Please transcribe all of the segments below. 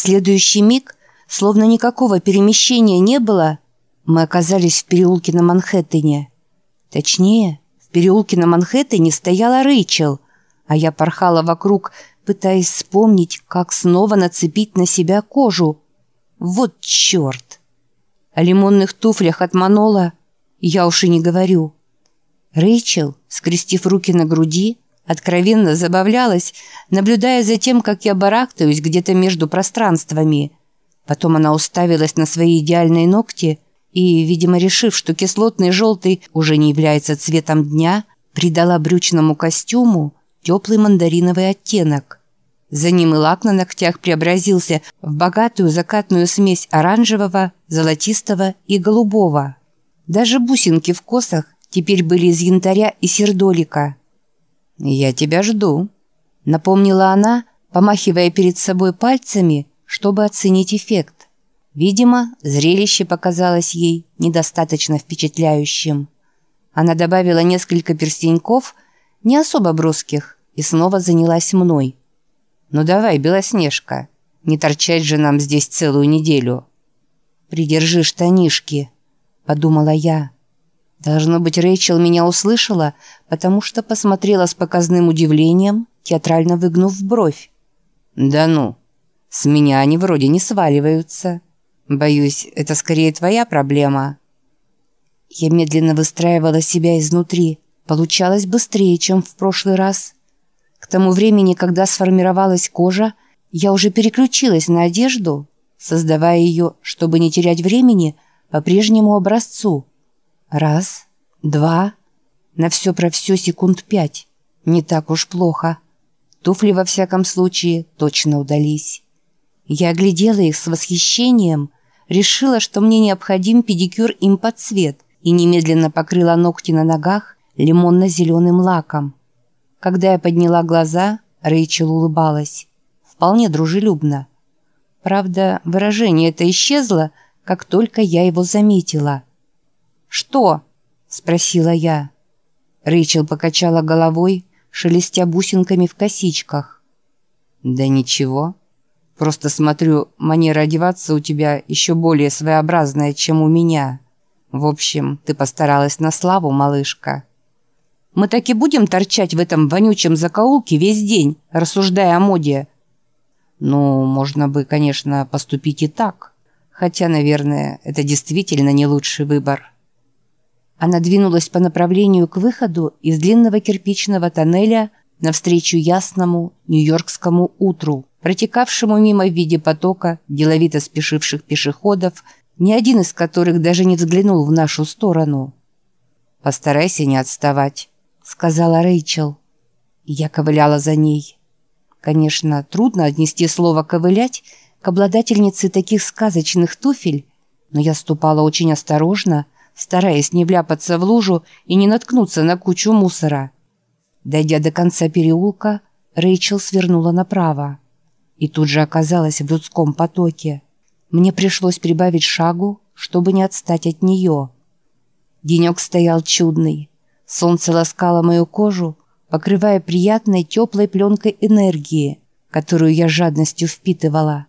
Следующий миг, словно никакого перемещения не было, мы оказались в переулке на Манхэттене. Точнее, в переулке на Манхэттене стояла Рэйчел, а я порхала вокруг, пытаясь вспомнить, как снова нацепить на себя кожу. Вот черт! О лимонных туфлях от Манола я уж и не говорю. Рэйчел, скрестив руки на груди, откровенно забавлялась, наблюдая за тем, как я барахтаюсь где-то между пространствами. Потом она уставилась на свои идеальные ногти и, видимо, решив, что кислотный желтый уже не является цветом дня, придала брючному костюму теплый мандариновый оттенок. За ним и лак на ногтях преобразился в богатую закатную смесь оранжевого, золотистого и голубого. Даже бусинки в косах теперь были из янтаря и сердолика. «Я тебя жду», — напомнила она, помахивая перед собой пальцами, чтобы оценить эффект. Видимо, зрелище показалось ей недостаточно впечатляющим. Она добавила несколько перстеньков, не особо броских, и снова занялась мной. «Ну давай, Белоснежка, не торчать же нам здесь целую неделю». «Придержи штанишки», — подумала я. Должно быть, Рэйчел меня услышала, потому что посмотрела с показным удивлением, театрально выгнув бровь. «Да ну, с меня они вроде не сваливаются. Боюсь, это скорее твоя проблема». Я медленно выстраивала себя изнутри. Получалось быстрее, чем в прошлый раз. К тому времени, когда сформировалась кожа, я уже переключилась на одежду, создавая ее, чтобы не терять времени, по прежнему образцу – Раз, два, на все про все секунд пять. Не так уж плохо. Туфли, во всяком случае, точно удались. Я оглядела их с восхищением, решила, что мне необходим педикюр им под цвет и немедленно покрыла ногти на ногах лимонно-зеленым лаком. Когда я подняла глаза, Рэйчел улыбалась. Вполне дружелюбно. Правда, выражение это исчезло, как только я его заметила – «Что?» – спросила я. Рэйчел покачала головой, шелестя бусинками в косичках. «Да ничего. Просто смотрю, манера одеваться у тебя еще более своеобразная, чем у меня. В общем, ты постаралась на славу, малышка». «Мы так и будем торчать в этом вонючем закоулке весь день, рассуждая о моде?» «Ну, можно бы, конечно, поступить и так. Хотя, наверное, это действительно не лучший выбор». Она двинулась по направлению к выходу из длинного кирпичного тоннеля навстречу ясному нью-йоркскому утру, протекавшему мимо в виде потока деловито спешивших пешеходов, ни один из которых даже не взглянул в нашу сторону. «Постарайся не отставать», — сказала Рэйчел. я ковыляла за ней. Конечно, трудно отнести слово «ковылять» к обладательнице таких сказочных туфель, но я ступала очень осторожно, — стараясь не вляпаться в лужу и не наткнуться на кучу мусора. Дойдя до конца переулка, Рэйчел свернула направо и тут же оказалась в людском потоке. Мне пришлось прибавить шагу, чтобы не отстать от нее. Денек стоял чудный. Солнце ласкало мою кожу, покрывая приятной теплой пленкой энергии, которую я жадностью впитывала.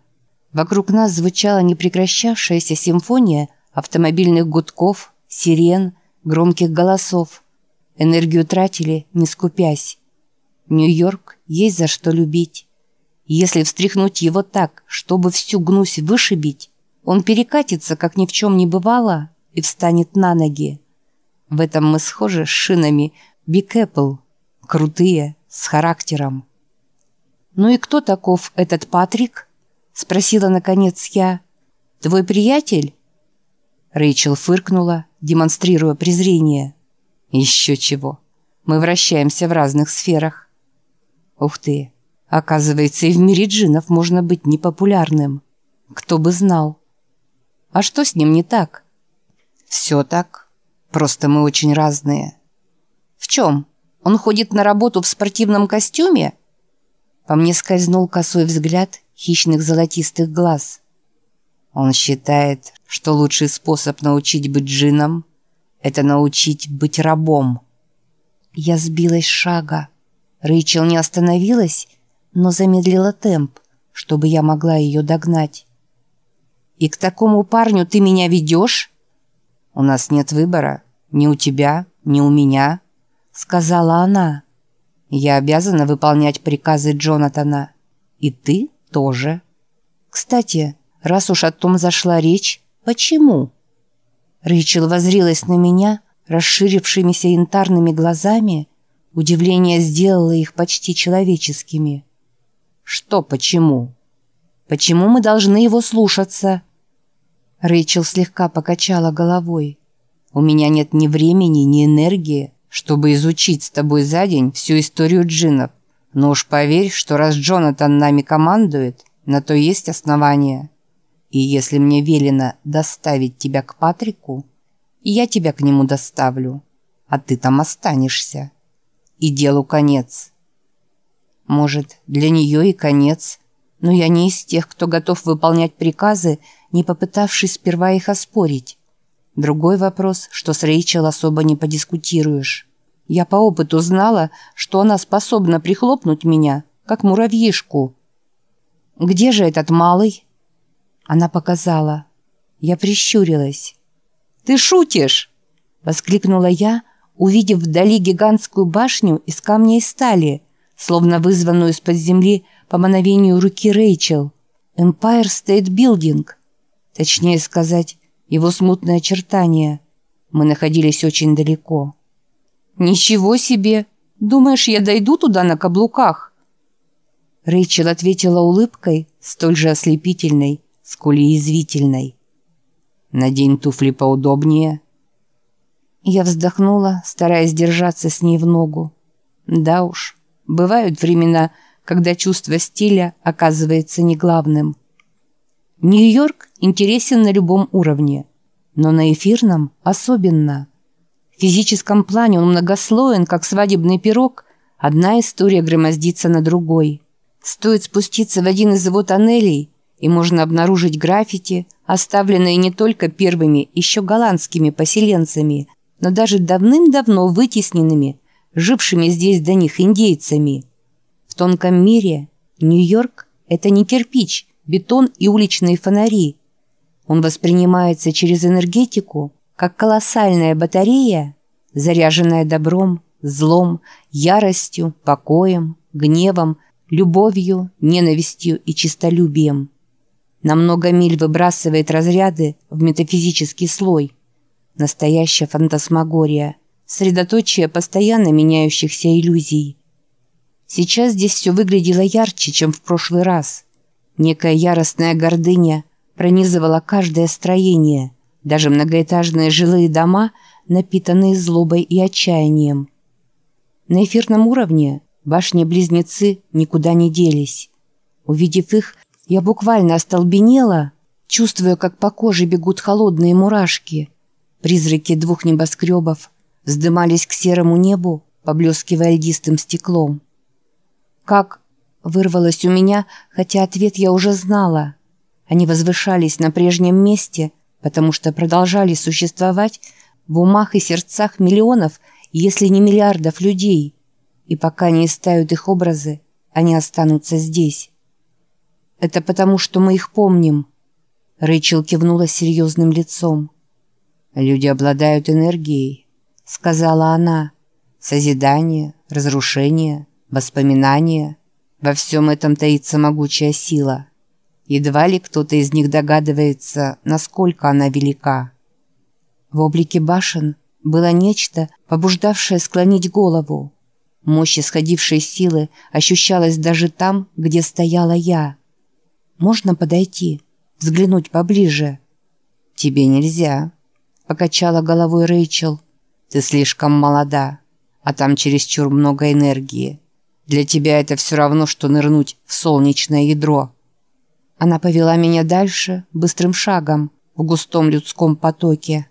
Вокруг нас звучала непрекращавшаяся симфония автомобильных гудков, сирен, громких голосов. Энергию тратили, не скупясь. Нью-Йорк есть за что любить. Если встряхнуть его так, чтобы всю гнусь вышибить, он перекатится, как ни в чем не бывало, и встанет на ноги. В этом мы схожи с шинами Биг Apple. Крутые, с характером. «Ну и кто таков этот Патрик?» — спросила наконец я. «Твой приятель?» Рэйчел фыркнула, демонстрируя презрение. «Еще чего. Мы вращаемся в разных сферах». «Ух ты! Оказывается, и в мире джинов можно быть непопулярным. Кто бы знал. А что с ним не так?» «Все так. Просто мы очень разные». «В чем? Он ходит на работу в спортивном костюме?» По мне скользнул косой взгляд хищных золотистых глаз. Он считает, что лучший способ научить быть джином – это научить быть рабом. Я сбилась с шага. Рэйчел не остановилась, но замедлила темп, чтобы я могла ее догнать. «И к такому парню ты меня ведешь?» «У нас нет выбора. Ни у тебя, ни у меня», — сказала она. «Я обязана выполнять приказы Джонатана. И ты тоже. Кстати, раз уж о том зашла речь, почему?» Рэйчел возрилась на меня, расширившимися янтарными глазами. Удивление сделало их почти человеческими. «Что почему?» «Почему мы должны его слушаться?» Рэйчел слегка покачала головой. «У меня нет ни времени, ни энергии, чтобы изучить с тобой за день всю историю джиннов. Но уж поверь, что раз Джонатан нами командует, на то есть основания. И если мне велено доставить тебя к Патрику, я тебя к нему доставлю, а ты там останешься. И делу конец». Может, для нее и конец, но я не из тех, кто готов выполнять приказы, не попытавшись сперва их оспорить. Другой вопрос, что с Рейчел особо не подискутируешь. Я по опыту знала, что она способна прихлопнуть меня, как муравьишку. «Где же этот малый?» Она показала. Я прищурилась. «Ты шутишь!» — воскликнула я, увидев вдали гигантскую башню из камня и стали, словно вызванную из-под земли по мановению руки Рэйчел. Empire State Building — Точнее сказать, его смутные очертания. Мы находились очень далеко. «Ничего себе! Думаешь, я дойду туда на каблуках?» Рэйчел ответила улыбкой, столь же ослепительной, сколь и язвительной. «Надень туфли поудобнее». Я вздохнула, стараясь держаться с ней в ногу. Да уж, бывают времена, когда чувство стиля оказывается не главным. Нью-Йорк интересен на любом уровне, но на эфирном особенно. В физическом плане он многослоен, как свадебный пирог, одна история громоздится на другой. Стоит спуститься в один из его тоннелей, и можно обнаружить граффити, оставленные не только первыми, еще голландскими поселенцами, но даже давным-давно вытесненными, жившими здесь до них индейцами. В тонком мире Нью-Йорк – это не кирпич – бетон и уличные фонари. Он воспринимается через энергетику как колоссальная батарея, заряженная добром, злом, яростью, покоем, гневом, любовью, ненавистью и честолюбием. На много миль выбрасывает разряды в метафизический слой. Настоящая фантасмагория, средоточие постоянно меняющихся иллюзий. Сейчас здесь все выглядело ярче, чем в прошлый раз – Некая яростная гордыня пронизывала каждое строение, даже многоэтажные жилые дома, напитанные злобой и отчаянием. На эфирном уровне башни-близнецы никуда не делись. Увидев их, я буквально остолбенела, чувствуя, как по коже бегут холодные мурашки. Призраки двух небоскребов вздымались к серому небу, поблескивая льдистым стеклом. Как Вырвалось у меня, хотя ответ я уже знала. Они возвышались на прежнем месте, потому что продолжали существовать в умах и сердцах миллионов, если не миллиардов людей. И пока не истают их образы, они останутся здесь. Это потому, что мы их помним. Рэйчел кивнула серьезным лицом. «Люди обладают энергией», — сказала она. «Созидание, разрушение, воспоминания — во всем этом таится могучая сила. Едва ли кто-то из них догадывается, насколько она велика. В облике башен было нечто, побуждавшее склонить голову. Мощь исходившей силы ощущалась даже там, где стояла я. «Можно подойти, взглянуть поближе?» «Тебе нельзя», — покачала головой Рэйчел. «Ты слишком молода, а там чересчур много энергии. Для тебя это все равно, что нырнуть в солнечное ядро. Она повела меня дальше, быстрым шагом, в густом людском потоке.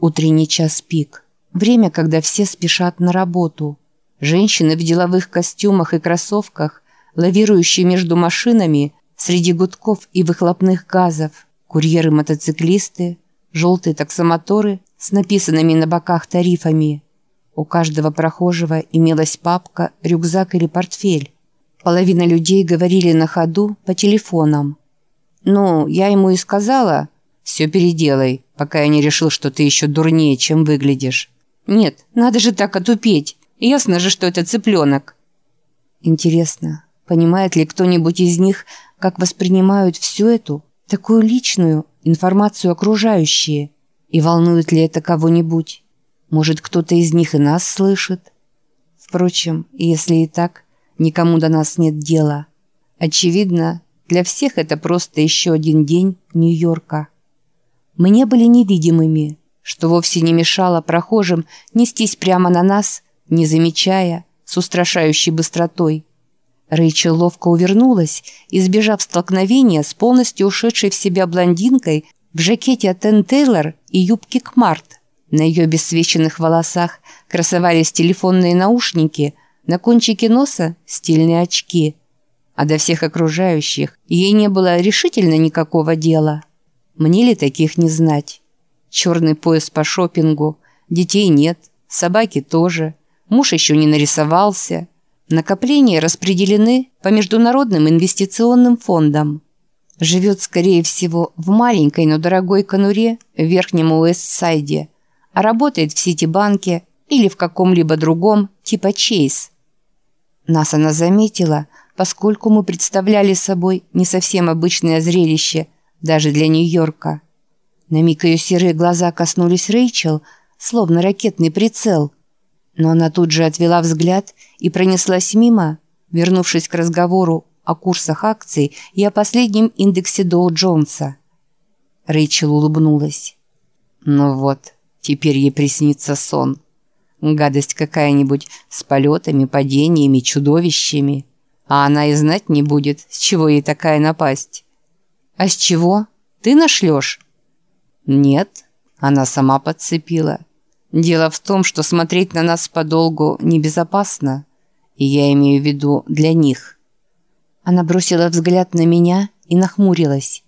Утренний час пик. Время, когда все спешат на работу. Женщины в деловых костюмах и кроссовках, лавирующие между машинами среди гудков и выхлопных газов. Курьеры-мотоциклисты, желтые таксомоторы с написанными на боках тарифами – у каждого прохожего имелась папка, рюкзак или портфель. Половина людей говорили на ходу по телефонам. «Ну, я ему и сказала, все переделай, пока я не решил, что ты еще дурнее, чем выглядишь. Нет, надо же так отупеть. Ясно же, что это цыпленок». Интересно, понимает ли кто-нибудь из них, как воспринимают всю эту, такую личную, информацию окружающие? И волнует ли это кого-нибудь? Может, кто-то из них и нас слышит? Впрочем, если и так, никому до нас нет дела. Очевидно, для всех это просто еще один день Нью-Йорка. Мы не были невидимыми, что вовсе не мешало прохожим нестись прямо на нас, не замечая, с устрашающей быстротой. Рэйчел ловко увернулась, избежав столкновения с полностью ушедшей в себя блондинкой в жакете от Энн Тейлор и юбке Кмарт. На ее бесцвеченных волосах красовались телефонные наушники, на кончике носа стильные очки. А до всех окружающих ей не было решительно никакого дела. Мне ли таких не знать? Черный пояс по шопингу, детей нет, собаки тоже, муж еще не нарисовался. Накопления распределены по международным инвестиционным фондам. Живет, скорее всего, в маленькой, но дорогой конуре в Верхнем Уэстсайде, а работает в Ситибанке или в каком-либо другом, типа Чейз. Нас она заметила, поскольку мы представляли собой не совсем обычное зрелище, даже для Нью-Йорка. На миг ее серые глаза коснулись Рэйчел, словно ракетный прицел. Но она тут же отвела взгляд и пронеслась мимо, вернувшись к разговору о курсах акций и о последнем индексе Доу Джонса. Рэйчел улыбнулась. «Ну вот, теперь ей приснится сон. Гадость какая-нибудь с полетами, падениями, чудовищами. А она и знать не будет, с чего ей такая напасть». «А с чего? Ты нашлешь?» «Нет, она сама подцепила. Дело в том, что смотреть на нас подолгу небезопасно, и я имею в виду для них». Она бросила взгляд на меня и нахмурилась.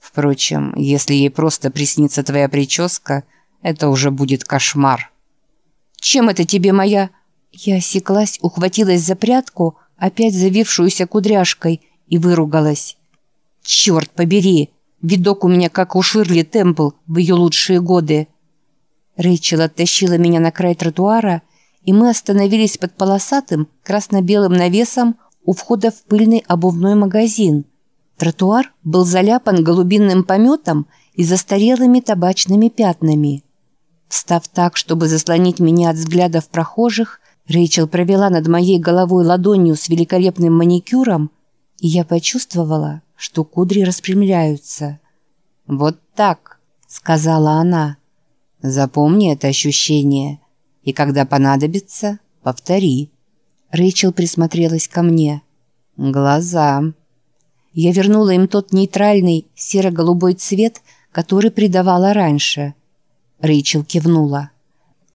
Впрочем, если ей просто приснится твоя прическа, это уже будет кошмар. «Чем это тебе моя...» Я осеклась, ухватилась за прядку, опять завившуюся кудряшкой, и выругалась. «Черт побери! Видок у меня как у Ширли Темпл в ее лучшие годы!» Рэйчел оттащила меня на край тротуара, и мы остановились под полосатым красно-белым навесом у входа в пыльный обувной магазин. Тротуар был заляпан голубинным пометом и застарелыми табачными пятнами. Встав так, чтобы заслонить меня от взглядов прохожих, Рэйчел провела над моей головой ладонью с великолепным маникюром, и я почувствовала, что кудри распрямляются. «Вот так», — сказала она. «Запомни это ощущение, и когда понадобится, повтори». Рэйчел присмотрелась ко мне. «Глаза». Я вернула им тот нейтральный серо-голубой цвет, который придавала раньше. Рэйчел кивнула.